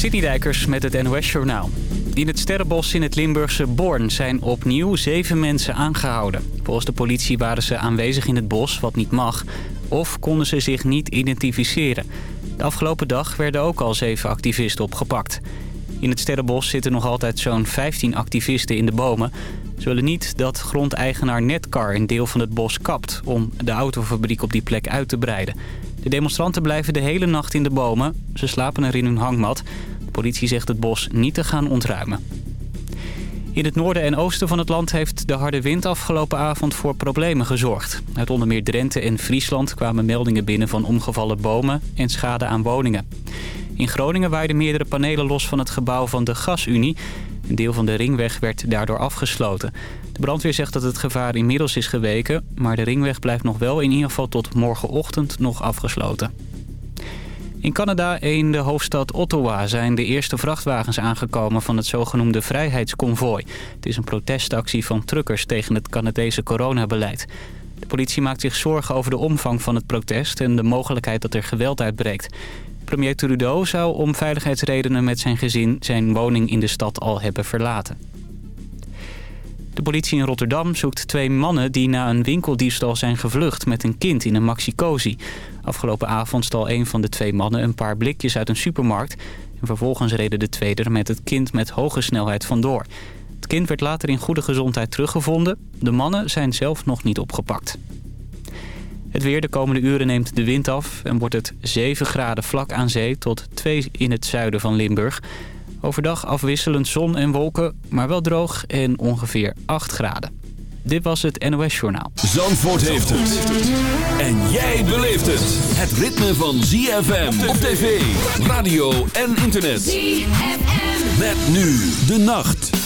Citydijkers met het NOS Journaal. In het Sterrenbos in het Limburgse Born zijn opnieuw zeven mensen aangehouden. Volgens de politie waren ze aanwezig in het bos, wat niet mag... of konden ze zich niet identificeren. De afgelopen dag werden ook al zeven activisten opgepakt. In het Sterrenbos zitten nog altijd zo'n 15 activisten in de bomen. Ze willen niet dat grondeigenaar Netcar een deel van het bos kapt... om de autofabriek op die plek uit te breiden. De demonstranten blijven de hele nacht in de bomen. Ze slapen er in hun hangmat. De politie zegt het bos niet te gaan ontruimen. In het noorden en oosten van het land heeft de harde wind afgelopen avond voor problemen gezorgd. Uit onder meer Drenthe en Friesland kwamen meldingen binnen van omgevallen bomen en schade aan woningen. In Groningen waaiden meerdere panelen los van het gebouw van de Gasunie. Een deel van de ringweg werd daardoor afgesloten. De brandweer zegt dat het gevaar inmiddels is geweken... maar de ringweg blijft nog wel in ieder geval tot morgenochtend nog afgesloten. In Canada, in de hoofdstad Ottawa, zijn de eerste vrachtwagens aangekomen van het zogenoemde Vrijheidsconvooi. Het is een protestactie van truckers tegen het Canadese coronabeleid. De politie maakt zich zorgen over de omvang van het protest en de mogelijkheid dat er geweld uitbreekt. Premier Trudeau zou om veiligheidsredenen met zijn gezin zijn woning in de stad al hebben verlaten. De politie in Rotterdam zoekt twee mannen die na een winkeldiefstal zijn gevlucht met een kind in een maxi Afgelopen avond stal een van de twee mannen een paar blikjes uit een supermarkt. En vervolgens reden de twee er met het kind met hoge snelheid vandoor. Het kind werd later in goede gezondheid teruggevonden. De mannen zijn zelf nog niet opgepakt. Het weer de komende uren neemt de wind af en wordt het 7 graden vlak aan zee tot 2 in het zuiden van Limburg. Overdag afwisselend zon en wolken, maar wel droog en ongeveer 8 graden. Dit was het NOS Journaal. Zandvoort heeft het. En jij beleeft het. Het ritme van ZFM op tv, radio en internet. ZFM. Met nu de nacht.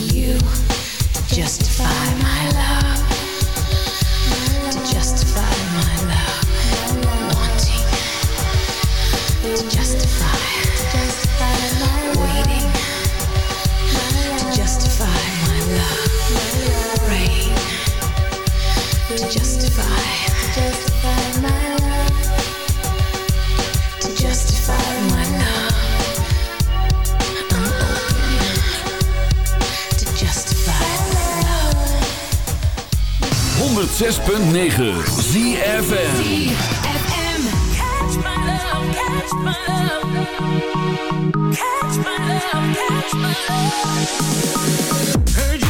you justify my love. 106.9 ZFN Check the rules I try to win. Can you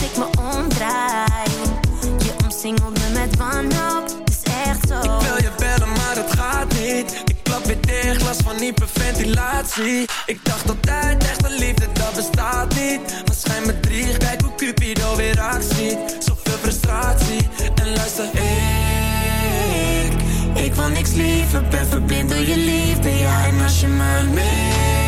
Ik me omdraai. Je omsingelt me met wanhoop, is echt zo. Ik wil je bellen, maar het gaat niet. Ik klap weer dicht, last van hyperventilatie. Ik dacht altijd, echte liefde, dat bestaat niet. Maar schijn me drie, kijk hoe Cupido weer actie Zoveel frustratie, en luister ik Ik wil niks liever, ben verblind door je liefde Ja, en als je me mist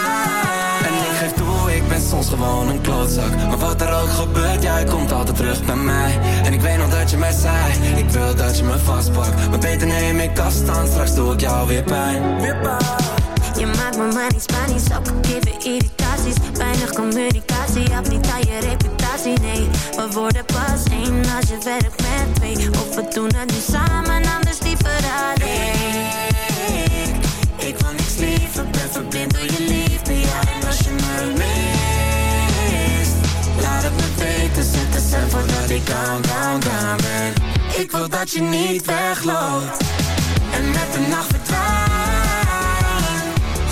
gewoon een klootzak. Maar wat er ook gebeurt, jij komt altijd terug bij mij. En ik weet nog dat je mij zei Ik wil dat je me vastpakt. Maar beter neem ik afstand, straks doe ik jou weer pijn. Je maakt me maar niet Spanisch, ook geven irritaties? Weinig communicatie, heb niet aan je reputatie Nee, we worden pas één als je werkt met twee. Of we doen het nu samen, anders liever alleen. Ik wil niks liever, ben verblind door je liefde ik down, down, down Ik wil dat je niet wegloopt En met de nacht verdwijnt.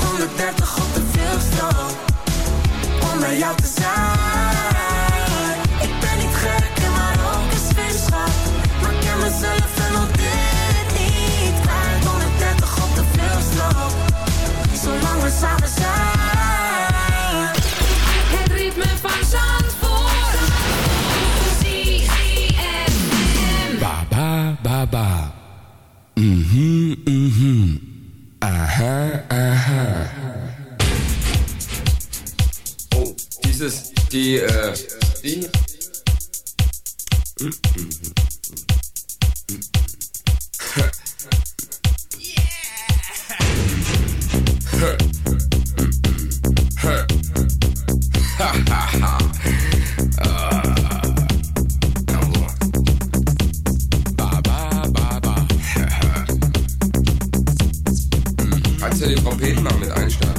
130 op de vluchtstrook Om bij jou te zijn die, äh, die. Kannst du den Trompeten mal mit einstarten?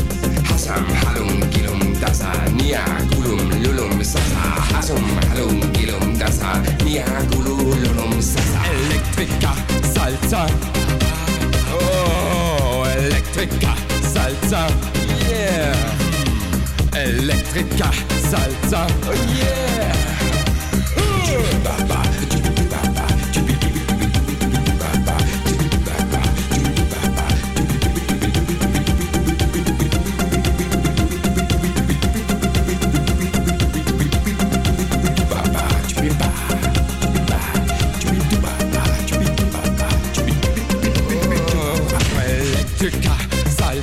Hasam halum gilum dasa nia gulum lulum sasa. Hasum halum gilum dasa nia gulum lulum sasa. Electrica salsa. Oh, Electrica salsa, yeah. Electrica salsa, oh yeah.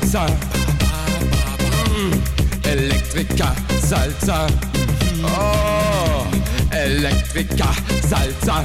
Salsa. Mm, Electrica salsa. Oh, Electrica salsa.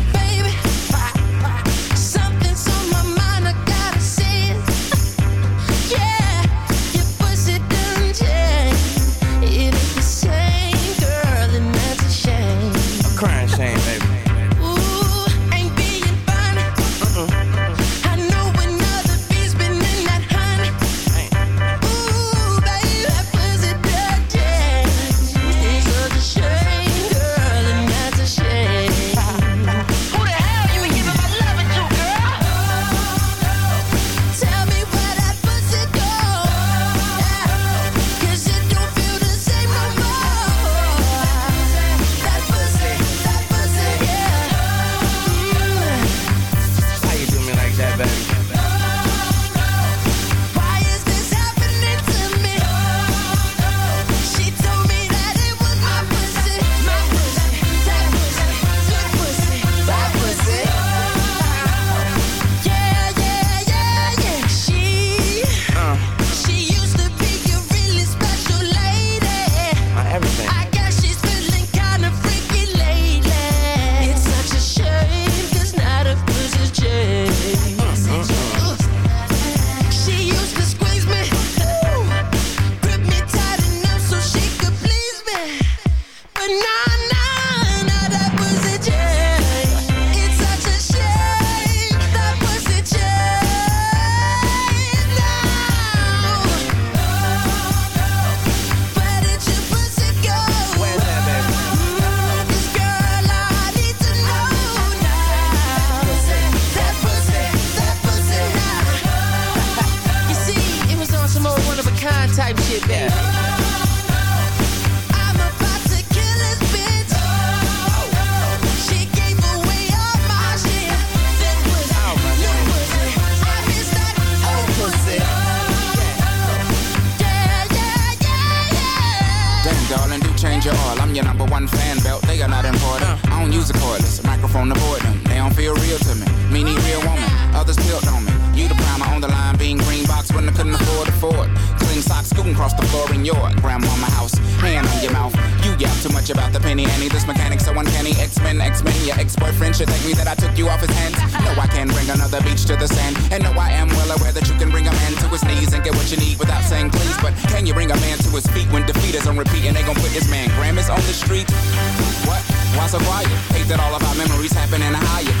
about the penny any. This mechanic so uncanny. X-Men, X-Men, your ex-boyfriend should thank me that I took you off his hands. No, I can bring another beach to the sand. And no, I am well aware that you can bring a man to his knees and get what you need without saying please. But can you bring a man to his feet when defeat is on repeat and they gon' put this man Grammys on the street? What? Why so quiet? Hate that all of our memories happen in a higher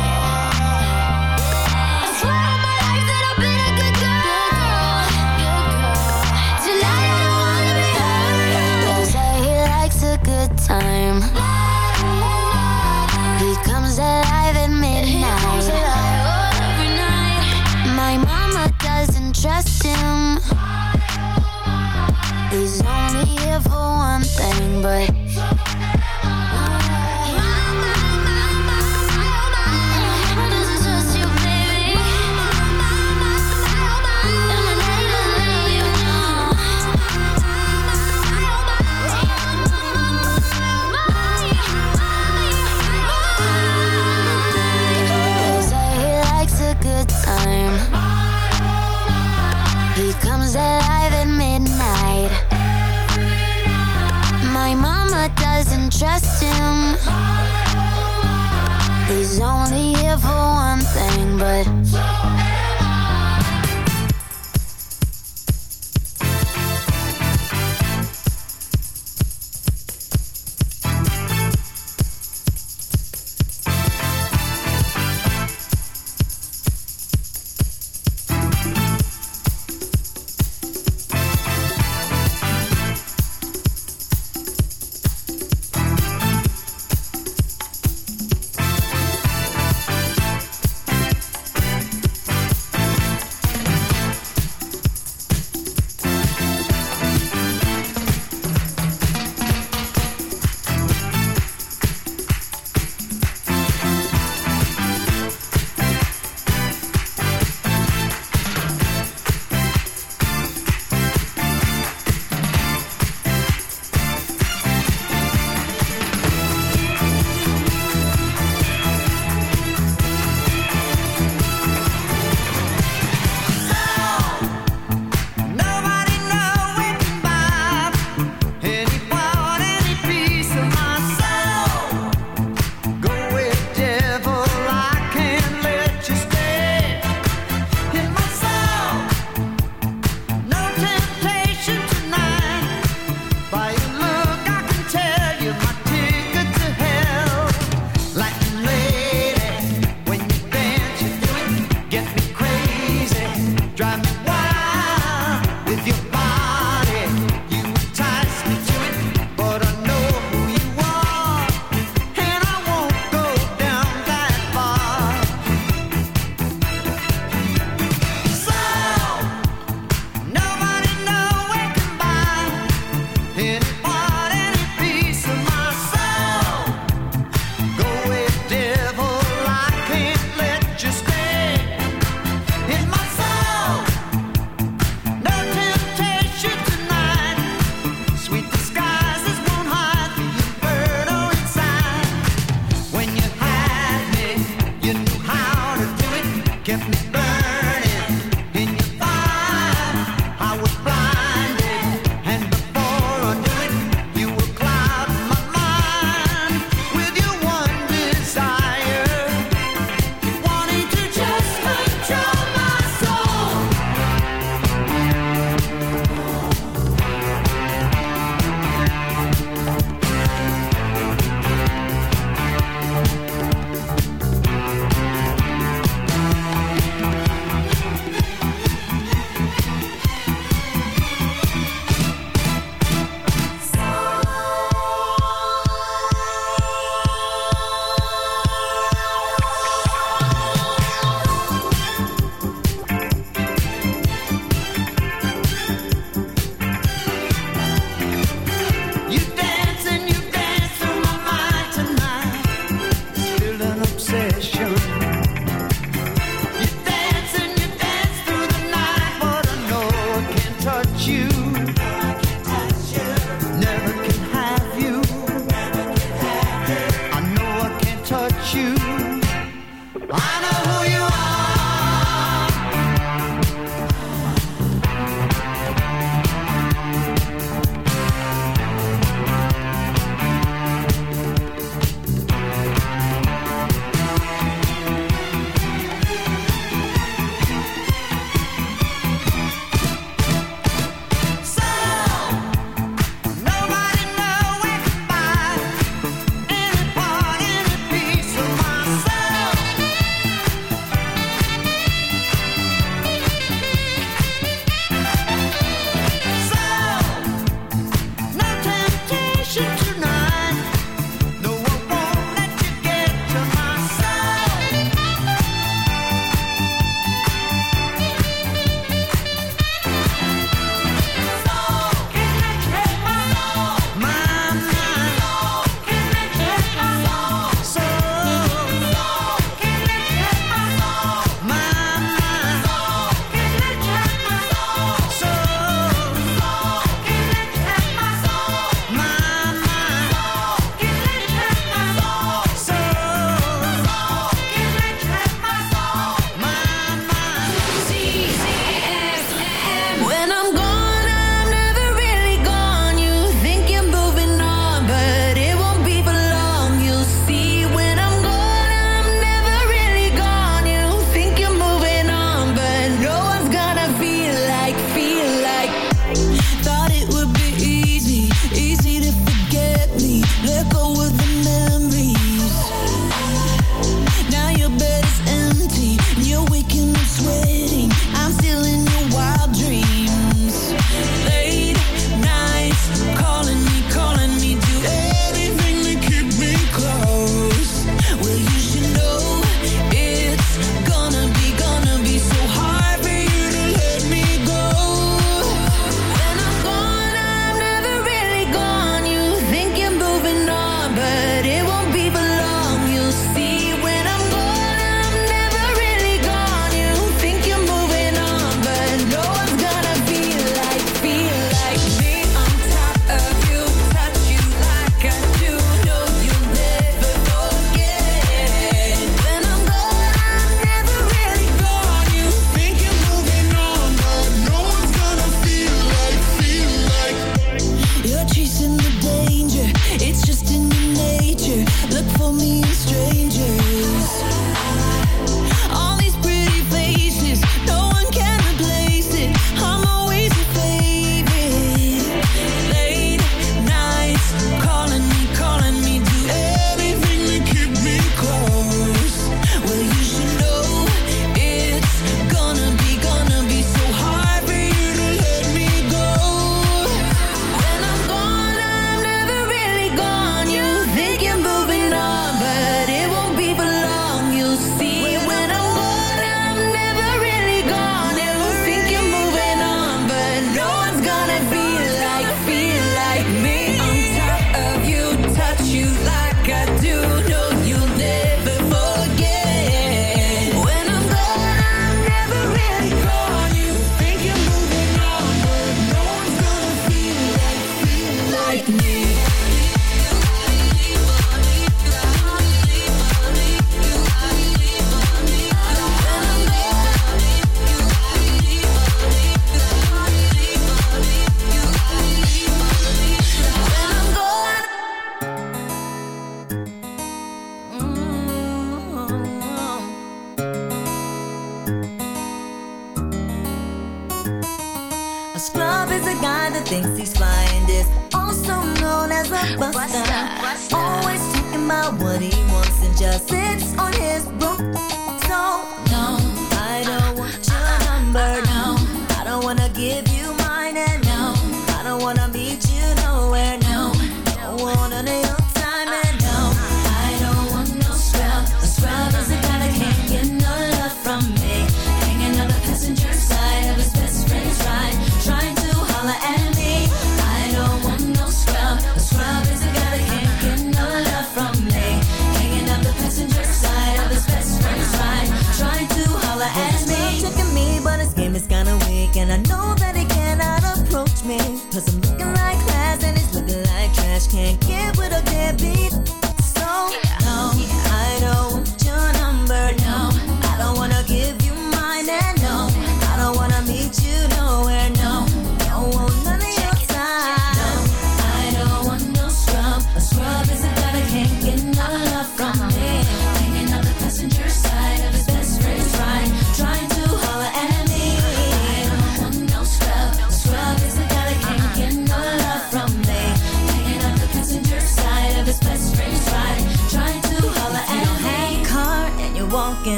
Time.